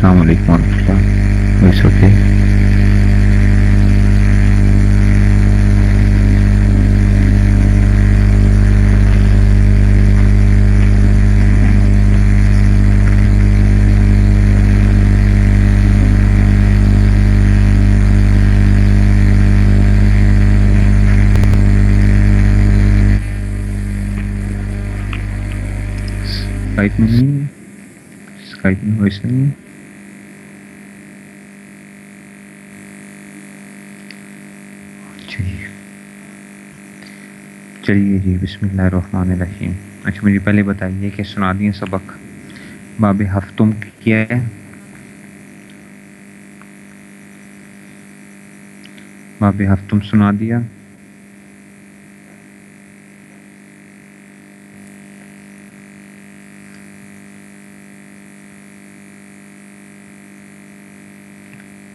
السلام علیکم ورحمۃ اللہ بس اوکے اسکائپ میں نہیں اسکائپ میں ویسے نہیں چلیے چلیے جی بسم اللہ الرحمن الرحیم۔ اچھا مجھے پہلے بتائیے کہ سنا دیے سبق۔ باب ہفتم کیا ہے؟ باب ہفتم سنا دیا۔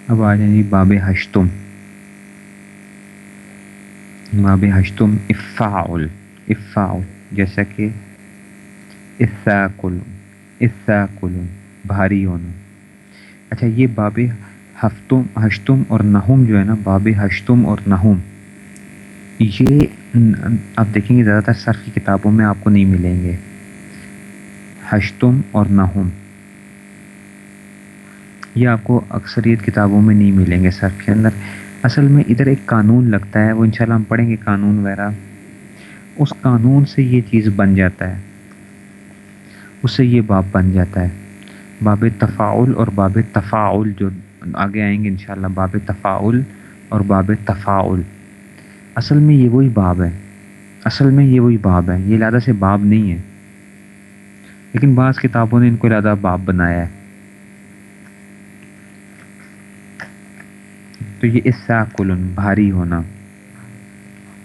اب آ جائیں جی باب ہشتم۔ باب ہشتم افاعل افاعل جیسا کہ اساکل اساکل بھاری ہونا اچھا یہ باب ہفتم ہشتم اور نہم جو ہے نا باب ہشتم اور نہم یہ آپ دیکھیں گے زیادہ تر صرف کی کتابوں میں آپ کو نہیں ملیں گے. ہشتم اور نہم یہ آپ کو اکثریت کتابوں میں نہیں ملیں گے صرف کے اندر اصل میں ادھر ایک قانون لگتا ہے، وہ انشاءاللہ ہم پڑھیں گے قانون وغیرہ۔ اس قانون سے یہ چیز بن جاتا ہے۔ اس سے یہ باب بن جاتا ہے۔ باب تفاعل اور باب تفاعل جو آگے آئیں گے انشاءاللہ، باب تفاعل اور باب تفاعل۔ اصل میں یہ وہی باب ہے۔ اصل میں یہ وہی باب ہے۔ یہ لادہ سے باب نہیں ہے۔ لیکن بعض کتابوں نے ان کو لادہ باب بنایا ہے۔ تو یہ اسا کلن بھاری ہونا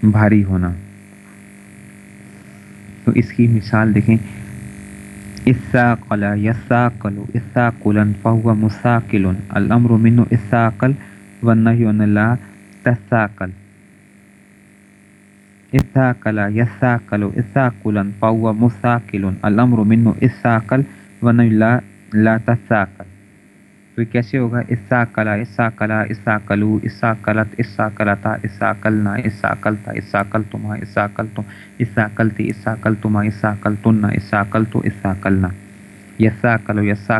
بھاری ہونا۔ تو اس کی مثال دیکھیں۔ اسا قلا یسا کلو اسا کلن فہو مساکل الامر منو اسا کل ون لا تساکل اسا کلا یسا کلو اسا کلن فہو مساکل الامر منو اسا کل ون لا لا تساکل تو کیسے ہوگا؟ اسا کلا اسا کلا، اسا کلو، اسا کلت، اسا کلتا، اسا کلنا، اسا کلتا، اسا کل تما اسا کل تم اسا کلتی، اسا کل تما اسا کل تننا اسا کل تو اسا کلنا۔ یسا کلو، یسا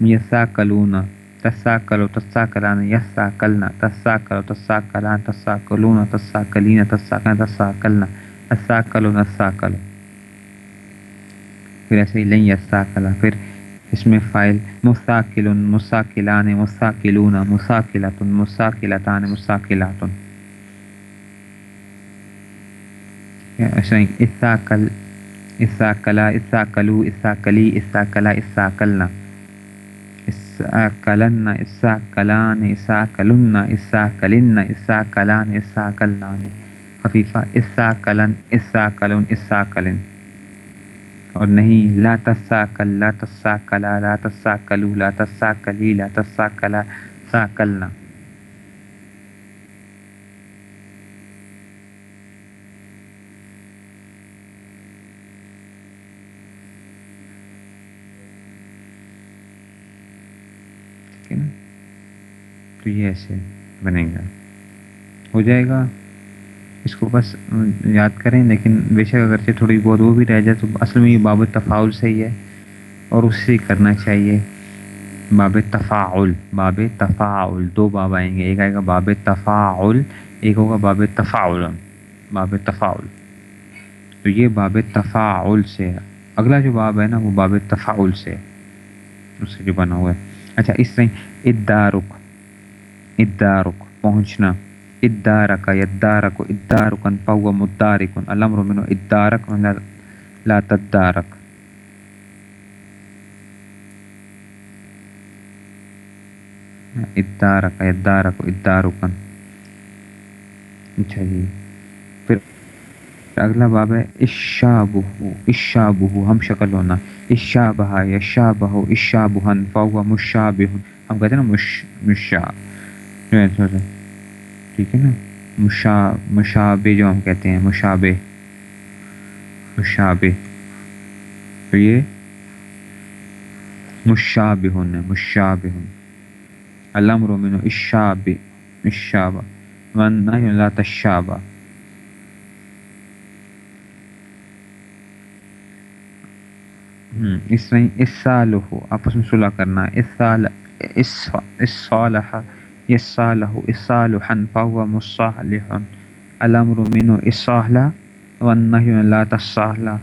یسا کلونا، تسا کلو، تسا کلانا، یسا کلنا، تسا کلو، تسا کلان تسا کلونا، تسا کلینا، تسا کلنا تسا کلنا اسا کلو نسا کلو۔ پھر ایسے ہی لیں یسا کلا، پھر اس میں فائل مساکل مساکلان مساکلون مساکلت مساکلتان مساکلات اچھا، اساکل، اساکلا، اساکلو، اساکلی، اساکلا اساکلنا اساکلن، اساکلان، اساکلن اساکلن، اساکلان اساکلنان خفیفہ اساکلن اساکلن اساکلن۔ اور نہیں، لا تسا کل لا تسا کلا لا تسا کلو لا تسا کلی لا تسا کلا سا کلنا تو یہ ایسے بنے گا۔ ہو جائے گا۔ اس کو بس یاد کریں، لیکن بے شک اگرچہ تھوڑی بہت وہ بھی رہ جائے تو اصل میں یہ باب تفاعل سے ہی ہے اور اس سے کرنا چاہیے۔ باب تفاعل باب تفاعل، دو باب آئیں گے۔ ایک آئے گا باب تفاعل، ایک ہوگا باب تفاعل۔ باب تفاعل۔ تو یہ باب تفاعل سے ہے۔ اگلا جو باب ہے نا، وہ باب تفاعل سے اس سے جو بنا ہوا ہے۔ اچھا اس طرح ادارک ادارک، پہنچنا۔ ادارک یدارک ادارکن پو مدارکن الامر منو ادارک لا تدارک ادارک یدارک ادارکن اچھا جی پھر اگلا باب ہے اشابہ اشابہ ہم شکل ہونا اشابہ یشابہ اشابہن فہو مشابہ ہم کہتے ہیں نا مش مشا ٹھیک ہے نا؟ مشا، مشابہ جو ہم کہتے ہیں، مشابہ. مشابہ. تو یہ مشابہ ہے مشابہ الامر من اشاب اشاب والنهي لا تشابہ. اس طرح، اس سال ہو. آپس میں صلح کرنا. اس سال، اس صالح اس فهو مصالح الامر من اصالح والنهي لا تصالح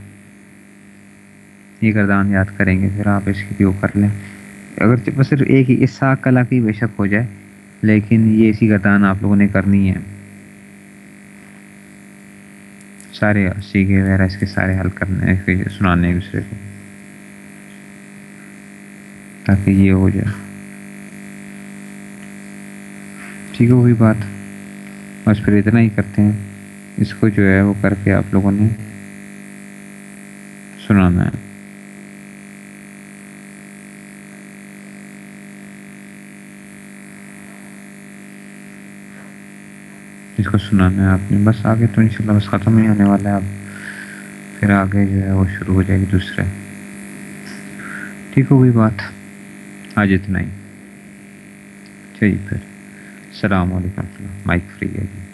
یہ گردان یاد کریں گے، پھر آپ اس کی بھی کر لیں۔ اگر صرف ایک ہی اس کلا کی بے شک ہو جائے، لیکن یہ اسی گردان آپ لوگوں نے کرنی ہے۔ سارے سیکھے وغیرہ اس کے سارے حل کرنے سنانے ایک دوسرے کو۔ تاکہ یہ ہو جائے۔ ٹھیک ہے وہی بات بس پھر اتنا ہی کرتے ہیں۔ اس کو جو ہے وہ کر کے آپ لوگوں نے سنانا ہے۔ اس کو سنانا ہے آپ نے۔ بس آگے تو انشاءاللہ بس ختم ہی آنے والا ہے۔ اب پھر آگے جو ہے وہ شروع ہو جائے گی دوسرے۔ ٹھیک ہوگی بات۔ آج اتنا ہی۔ چلیے پھر۔ السلام علیکم. مائک فری ہے جی.